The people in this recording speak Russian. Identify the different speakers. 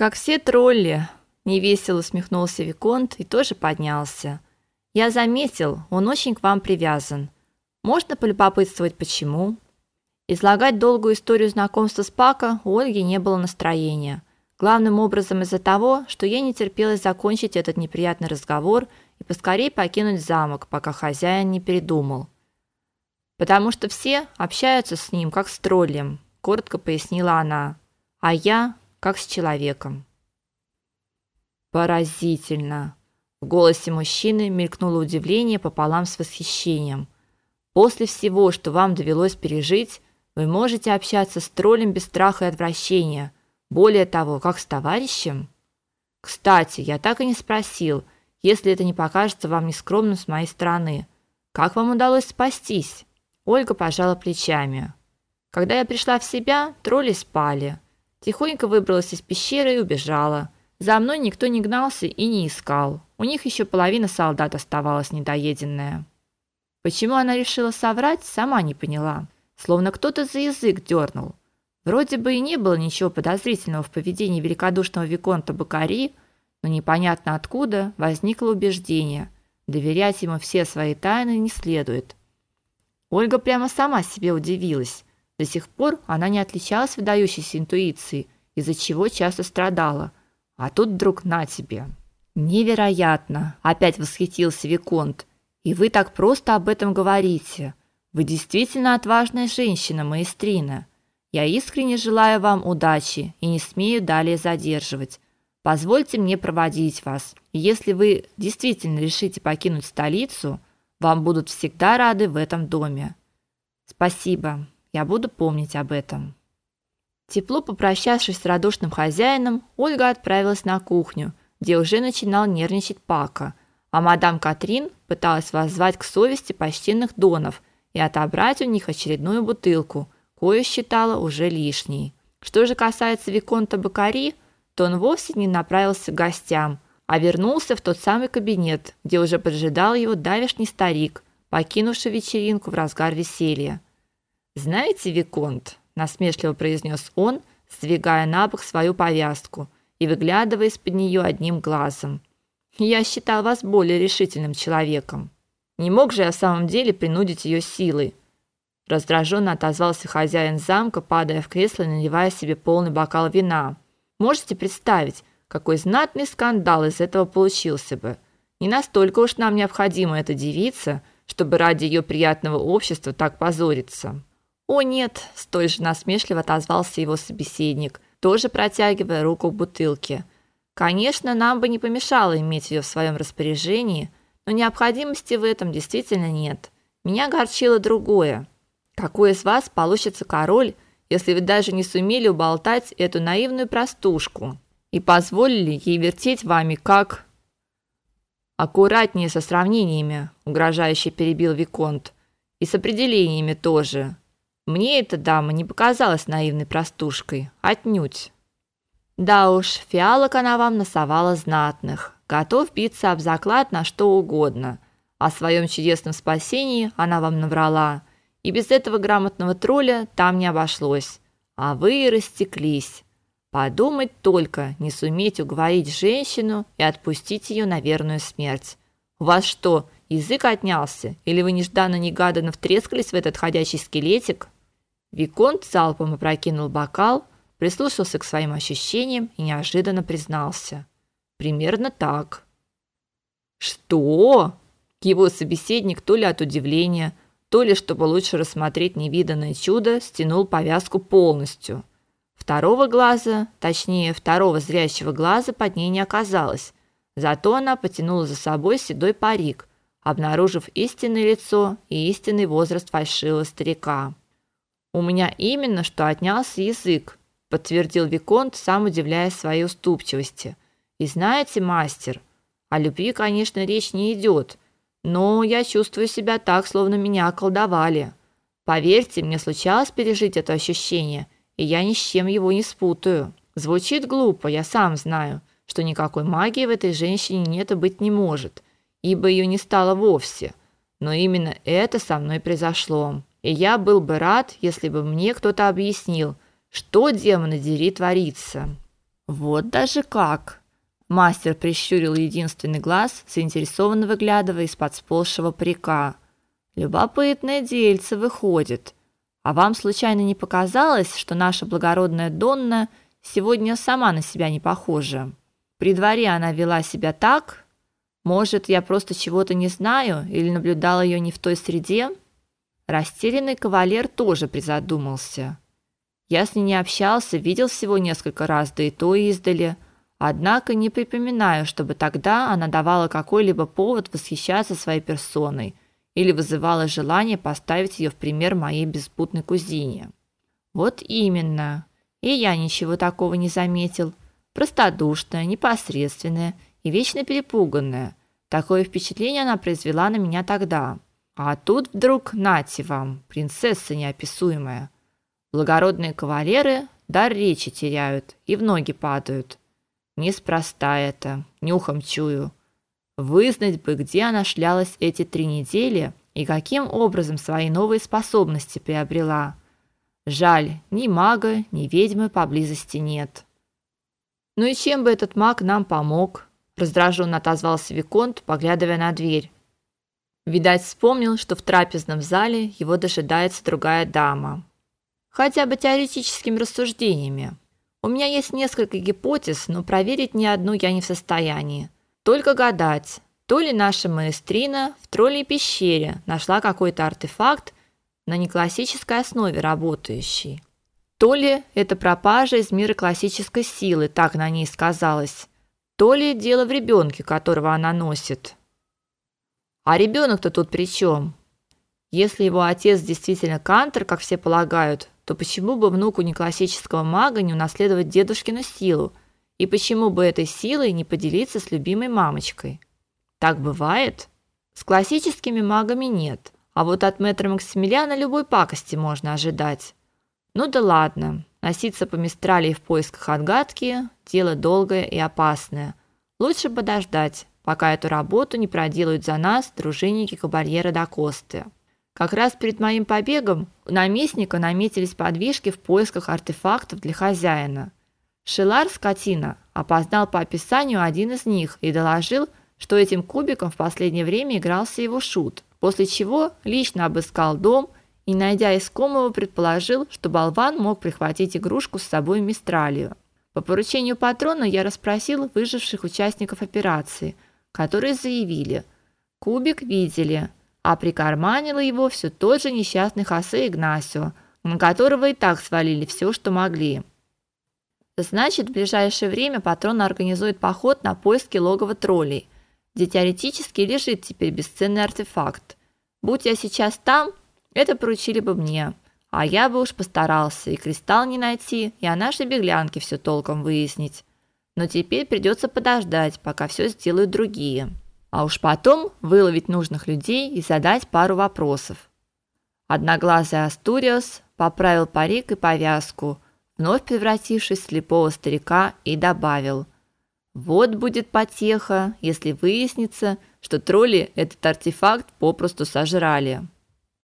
Speaker 1: Как все тролли, невесело усмехнулся виконт и тоже поднялся. Я заметил, он очень к вам привязан. Можно полюбопытствовать почему? Излагать долгую историю знакомства с Пака у Ольги не было настроения. Главным образом из-за того, что ей не терпелось закончить этот неприятный разговор и поскорее покинуть замок, пока хозяин не передумал. Потому что все общаются с ним как с троллем, коротко пояснила она. А я как с человеком. Поразительно. В голосе мужчины мелькнуло удивление пополам с восхищением. После всего, что вам довелось пережить, вы можете общаться с троллем без страха и отвращения. Более того, как с товарищем. Кстати, я так и не спросил, если это не покажется вам нескромным с моей стороны. Как вам удалось спастись? Ольга пожала плечами. Когда я пришла в себя, тролли спали. Тихонько выбралась из пещеры и убежала. За мной никто не гнался и не искал. У них еще половина солдат оставалась недоеденная. Почему она решила соврать, сама не поняла. Словно кто-то за язык дернул. Вроде бы и не было ничего подозрительного в поведении великодушного виконта Бакари, но непонятно откуда возникло убеждение, доверять ему все свои тайны не следует. Ольга прямо сама себе удивилась. До сих пор она не отличалась выдающейся интуицией, из-за чего часто страдала. А тут вдруг на тебе. Невероятно, опять восхитился виконт. И вы так просто об этом говорите. Вы действительно отважная женщина, маэстрина. Я искренне желаю вам удачи и не смею далее задерживать. Позвольте мне проводить вас. Если вы действительно решите покинуть столицу, вам будут всегда рады в этом доме. Спасибо. Я буду помнить об этом. Тепло попрощавшись с радушным хозяином, Ольга отправилась на кухню, где уже начинал нервничать Пака, а мадам Катрин пыталась воззвать к совести почтенных донов и отобрать у них очередную бутылку, кое считала уже лишней. Что же касается виконта Бакари, то он вовсе не направился к гостям, а вернулся в тот самый кабинет, где уже поджидал его давешний старик, покинувший вечеринку в разгар веселья. Знаете, виконт, насмешливо произнес он, сдвигая на бок свою повязку и выглядывая из-под нее одним глазом. Я считал вас более решительным человеком. Не мог же я в самом деле принудить ее силой. Раздраженно отозвался хозяин замка, падая в кресло и наливая себе полный бокал вина. Можете представить, какой знатный скандал из этого получился бы. Не настолько уж нам необходима эта девица, чтобы ради ее приятного общества так позориться. О нет, столь же насмешливо отозвался его собеседник, тоже протягивая руку к бутылке. Конечно, нам бы не помешало иметь ее в своем распоряжении, но необходимости в этом действительно нет. Меня огорчило другое. Какой из вас получится король, если вы даже не сумели уболтать эту наивную простушку и позволили ей вертеть вами как аккуратнее со сравнениями, угрожающе перебил виконт. И с определениями тоже. Мне эта дама не показалась наивной простушкой, отнюдь. Да уж, фиалок она вам насовала знатных, готов биться об заклад на что угодно. О своем чудесном спасении она вам наврала, и без этого грамотного тролля там не обошлось. А вы растеклись. Подумать только, не суметь уговорить женщину и отпустить ее на верную смерть. У вас что, язык отнялся, или вы нежданно-негаданно втрескались в этот ходячий скелетик? Виконт залпом опрокинул бокал, прислушался к своим ощущениям и неожиданно признался: "Примерно так". "Что?" Его собеседник то ли от удивления, то ли чтобы лучше рассмотреть невиданное чудо, стянул повязку полностью. Второго глаза, точнее, второго зрячего глаза под ней не оказалось. Зато она потянула за собой седой парик, обнаружив истинное лицо и истинный возраст фальшивого старика. У меня именно что отнялся язык, подтвердил виконт, сам удивляясь своей уступчивости. И знаете, мастер, о любви, конечно, речь не идет, но я чувствую себя так, словно меня околдовали. Поверьте, мне случалось пережить это ощущение, и я ни с чем его не спутаю. Звучит глупо, я сам знаю, что никакой магии в этой женщине нет и быть не может, ибо ее не стало вовсе. Но именно это со мной произошло. И я был бы рад, если бы мне кто-то объяснил, что демоны дери творится. Вот даже как. Мастер прищурил единственный глаз, заинтересованно выглядывая из-под сползшего парика. Любопытное дельце выходит. А вам случайно не показалось, что наша благородная Донна сегодня сама на себя не похожа? При дворе она вела себя так? Может, я просто чего-то не знаю или наблюдала ее не в той среде? Растерянный кавалер тоже призадумался. Я с ней не общался, видел всего несколько раз, да и то издали. Однако не припоминаю, чтобы тогда она давала какой-либо повод восхищаться своей персоной или вызывала желание поставить ее в пример моей беспутной кузине. Вот именно. И я ничего такого не заметил. Простодушная, непосредственная и вечно перепуганная. Такое впечатление она произвела на меня тогда. А тут вдруг нате вам, принцесса неописуемая. Благородные кавалеры дар речи теряют и в ноги падают. Неспроста это, нюхом чую. Вызнать бы, где она шлялась эти три недели и каким образом свои новые способности приобрела. Жаль, ни мага, ни ведьмы поблизости нет. Ну и чем бы этот маг нам помог? раздраженно отозвался виконт, поглядывая на дверь. Видать, вспомнил, что в трапезном зале его дожидается другая дама. Хотя бы теоретическими рассуждениями. У меня есть несколько гипотез, но проверить ни одну я не в состоянии. Только гадать, то ли наша маэстрина в троллей пещере нашла какой-то артефакт на неклассической основе работающий. То ли это пропажа из мира классической силы, так на ней сказалось. То ли дело в ребенке, которого она носит. А ребенок-то тут при чем? Если его отец действительно кантор, как все полагают, то почему бы внуку неклассического мага не унаследовать дедушкину силу? И почему бы этой силой не поделиться с любимой мамочкой? Так бывает? С классическими магами нет, а вот от мэтра Максимилиана любой пакости можно ожидать. Ну да ладно, носиться по Мистралии в поисках отгадки – дело долгое и опасное. Лучше подождать, пока эту работу не проделают за нас дружинники Кабальера да Косты. Как раз перед моим побегом у наместника наметились подвижки в поисках артефактов для хозяина. Шилар скотина опознал по описанию один из них и доложил, что этим кубиком в последнее время игрался его шут, после чего лично обыскал дом и, найдя искомого, предположил, что болван мог прихватить игрушку с собой в Мистралию. По поручению патрона я расспросил выживших участников операции, которые заявили: кубик видели, а прикарманил его все тот же несчастный Хосе Игнасио, на которого и так свалили все, что могли. Значит, в ближайшее время патрон организует поход на поиски логова троллей, где теоретически лежит теперь бесценный артефакт. Будь я сейчас там, это поручили бы мне, а я бы уж постарался и кристалл не найти, и о нашей беглянке все толком выяснить. Но теперь придется подождать, пока все сделают другие. А уж потом выловить нужных людей и задать пару вопросов. Одноглазый Астуриос поправил парик и повязку, вновь превратившись в слепого старика, и добавил: "Вот будет потеха, если выяснится, что тролли этот артефакт попросту сожрали".